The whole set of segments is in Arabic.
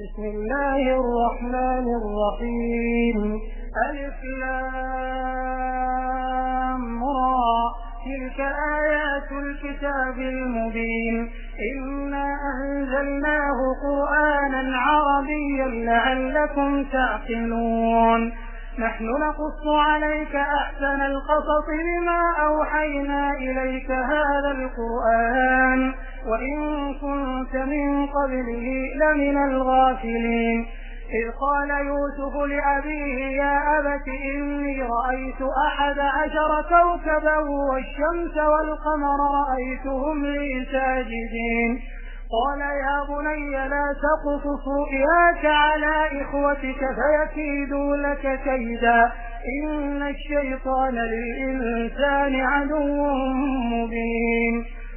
بسم الله الرحمن الرحيم. ألف لام را. تلك آيات الكتاب المبين. إنا أنزلناه قرآنا عربيا لعلكم تعقلون. نحن نقص عليك أحسن القصص بما أوحينا إليك هذا القرآن. وإن كنت من قبله لمن الغافلين. إذ قال يوسف لأبيه يا أبت إني رأيت أحد عشر كوكبا والشمس والقمر رأيتهم لي ساجدين. قال يا بني لا تقصص رؤياك على إخوتك فيكيدوا لك كيدا. إن الشيطان للإنسان عدو مبين.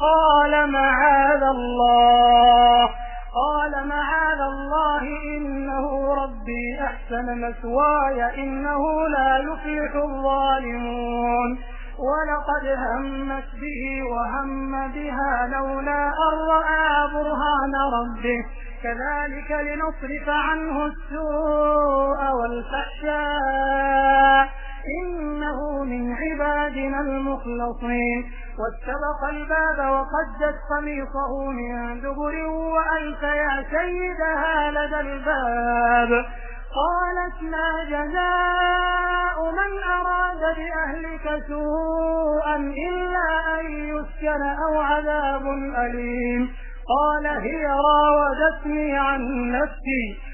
قال معاذ الله. قال معاذ الله إنه ربي أحسن مثواي إنه لا يفلح الظالمون. ولقد همت به وهم بها لولا أن رأى برهان ربه. كذلك لنصرف عنه السوء والفحشاء. إنه من عبادنا المخلصين. واستبق الباب وقدت قميصه من دبر وألف يا سيدها لدى الباب. قالت ما جزاء من أراد بأهلك سوءا إلا أن يسكن أو عذاب أليم. قال هي راودتني عن نفسي.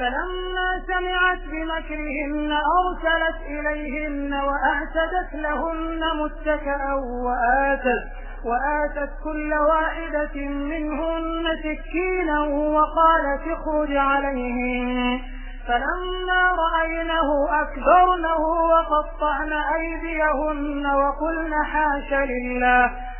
فلما سمعت بمكرهن أرسلت إليهن وأعتدت لهن متكأا وآتت وآتت كل واحدة منهن سكينا وقالت اخرج عليهم. فلما رأينه أكبرنه وقطعن أيديهن وقلن حاش لله.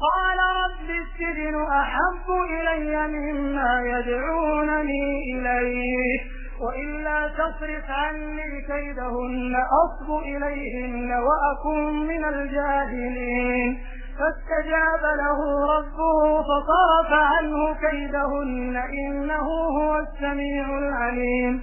قال رب السجن أحب إلي مما يدعونني إليه وإلا تصرف عني كيدهن أصب إليهن وأكون من الجاهلين. فاستجاب له ربه فصرف عنه كيدهن إنه هو السميع العليم.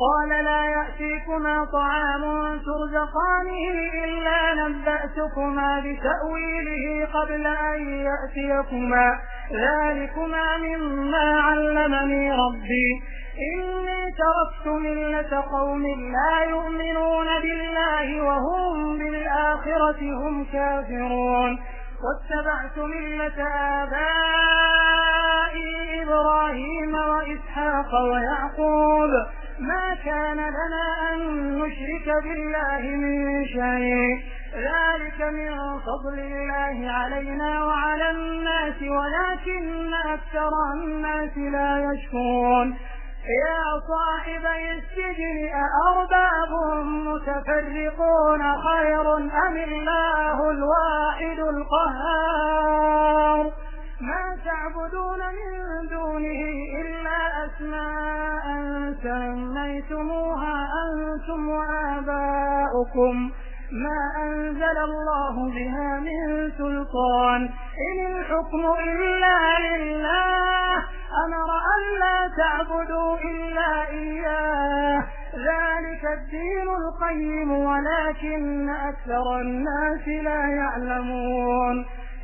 قال لا يأتيكما طعام ترزقانه إلا نبأتكما بتأويله قبل أن يأتيكما. ذلكما مما علمني ربي. إني تركت ملة قوم لا يؤمنون بالله وهم بالآخرة هم كافرون. واتبعت ملة آبائي إبراهيم وإسحاق ويعقوب. ما كان لنا أن نشرك بالله من شيء. ذلك من فضل الله علينا وعلى الناس ولكن أكثر الناس لا يشكرون. يا صاحبي السجن أأرباب متفرقون خير أم الله الواحد القهار؟ ما تعبدون من دونه إلا أسماء سميتموها أنتم وآباؤكم. ما أنزل الله بها من سلطان. إن الحكم إلا لله. أمر أن لا تعبدوا إلا إياه. ذلك الدين القيم ولكن أكثر الناس لا يعلمون.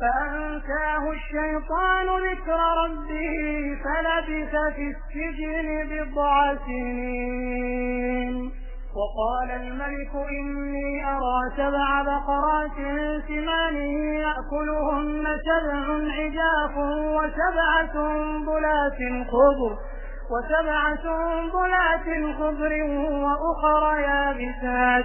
فأنساه الشيطان ذكر ربه فلبث في السجن بضع سنين. وقال الملك إني أرى سبع بقرات سمان يأكلهن سبع عجاف وسبع سنبلات خضر وسبع سنبلات خضر وأخر يابسات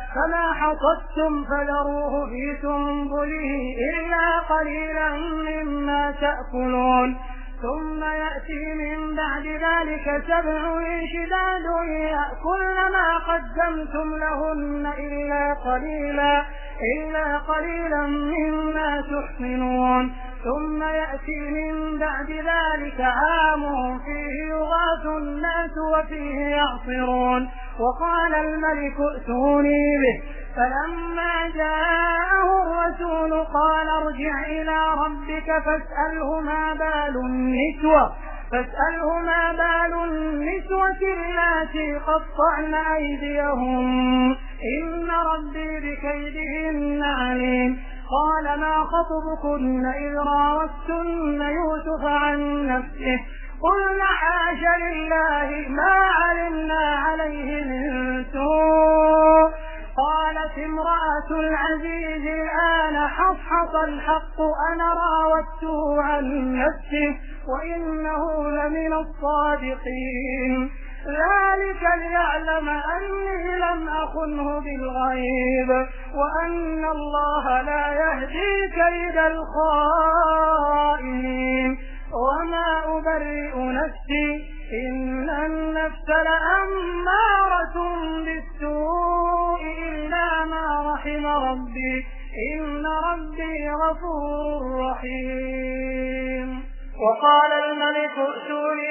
فما حصدتم فذروه في سنبله إلا قليلا مما تأكلون. ثم يأتي من بعد ذلك سبع شداد يأكلن ما قدمتم لهن إلا قليلا. إلا قليلا مما تحسنون. ثم يأتي من بعد ذلك عام فيه يغاث الناس وفيه يعصرون. وقال الملك ائتوني به. فلما جاءه الرسول قال ارجع إلى ربك فاسأله ما بال النسوة. فاسأله ما بال النسوة التي قطعن أيديهم إن ربي بكيدهن عليم. قال ما خطبكن إذ راوتن يوسف عن نفسه؟ قلنا حاش لله ما علمنا عليه من سوء. قالت امرأة العزيز الآن حصحص الحق أنا راودته عن نفسه وإنه لمن الصادقين. ذلك ليعلم أني لم أخنه بالغيب وأن الله لا يهدي كيد الخائنين. وما أبرئ نفسي إن النفس لأمارة بالسوء إلا ما رحم ربي. إن ربي غفور رحيم. وقال الملك ائتوني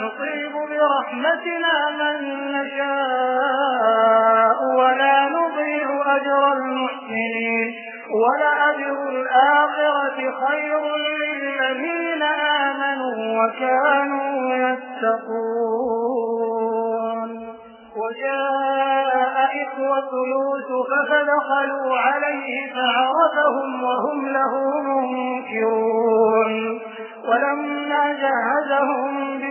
نصيب برحمتنا من نشاء ولا نضيع أجر المحسنين ولأجر الآخرة خير للذين آمنوا وكانوا يتقون. وجاء إخوة يوسف فدخلوا عليه فعرفهم وهم له منكرون. ولما جهزهم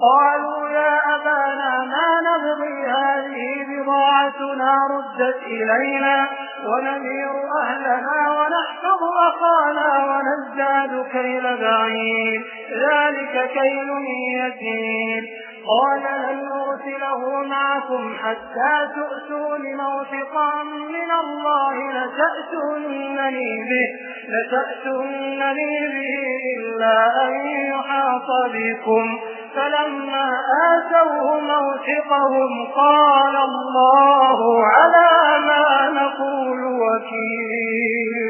قالوا يا أبانا ما نبغي هذه بضاعتنا ردت إلينا ونمير أهلنا ونحفظ أخانا ونزداد كيل بعيد ذلك كيل يتيم قال لن أرسله معكم حتى تؤتون موثقا من الله لتأتونني به, لتأتونني به إلا أن يحاط بكم. فلما آتوه موثقهم قال الله على ما نقول وكيل.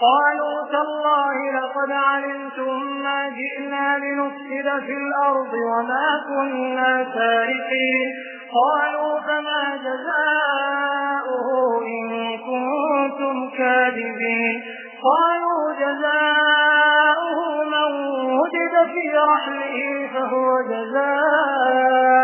قالوا تالله لقد علمتم ما جئنا لنفسد في الأرض وما كنا سارقين. قالوا فما جزاؤه إن كنتم كاذبين. قالوا جزاؤه من وجد في رحله فهو جزاؤه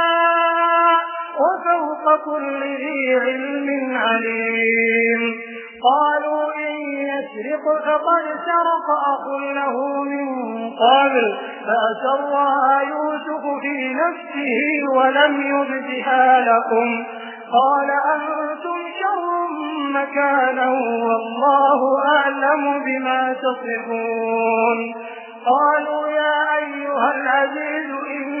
وفوق كل ذي علم عليم. قالوا إن يسرق فقد سرق أخ له من قبل فأسرها يوسف في نفسه ولم يبدها لكم. قال أنتم شر مكانا والله أعلم بما تصفون. قالوا يا أيها العزيز إن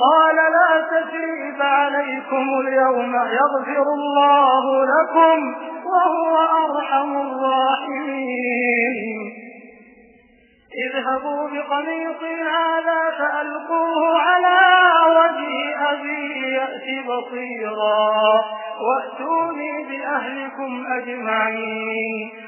قال لا تسريب عليكم اليوم يغفر الله لكم وهو أرحم الراحمين. اذهبوا بقميصي هذا فألقوه على وجه أبي يأتي بصيرا. وأتوني بأهلكم أجمعين.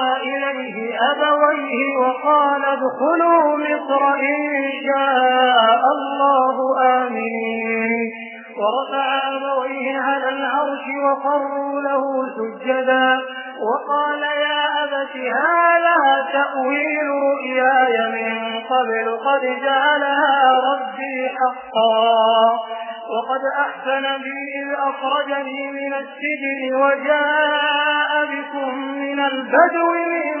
أبويه وقال ادخلوا مصر إن شاء الله آمين ورفع أبويه على العرش وخروا له سجدا. وقال يا أبت هذا تأويل رؤياي من قبل. قد جعلها ربي حقا. وقد أحسن بي إذ أخرجني من السجن وجاء بكم من البدو من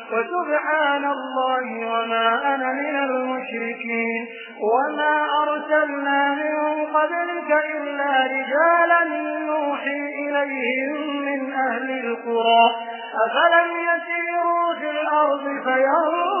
وسبحان الله وما أنا من المشركين وما أرسلنا من قبلك إلا رجالا نوحي إليهم من أهل القرى أفلم يسيروا في الأرض فينظروا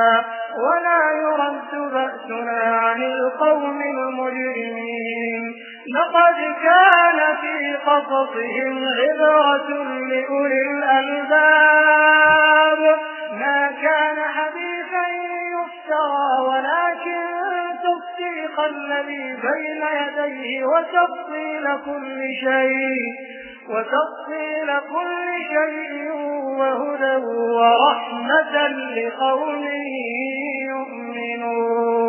بأسنا عن القوم المجرمين. لقد كان في قصصهم عبرة لأولي الألباب. ما كان حديثا يفترى ولكن تصديق الذي بين يديه وتفصيل كل شيء وتفصيل كل شيء وهدى ورحمة لقوم يُؤْمِنُونَ